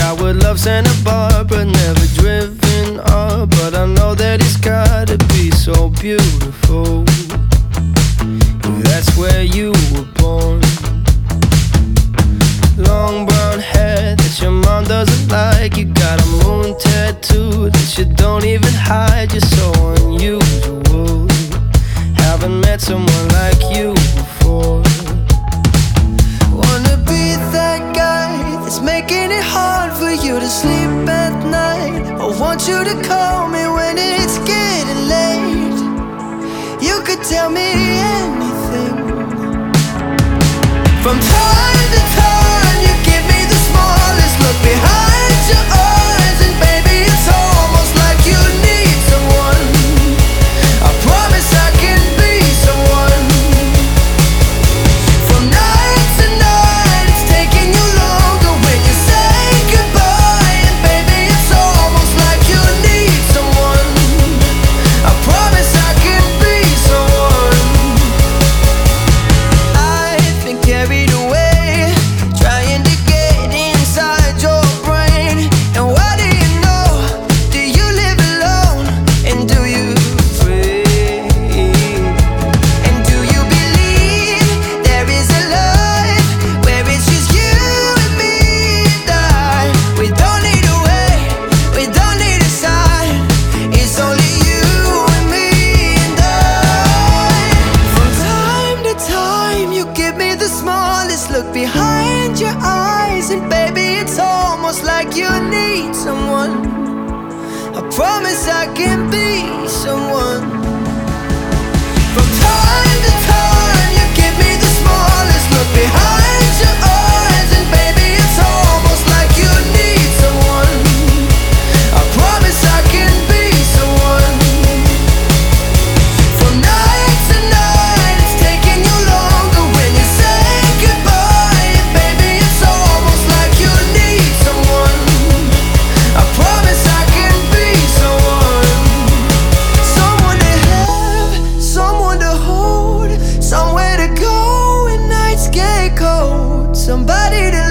I would love Santa Barbara, never driven up, but I know that it's gotta be so beautiful. That's where you you to call me when it's getting late. You could tell me anything from time. It's almost like you need someone. I promise I can be someone. somebody to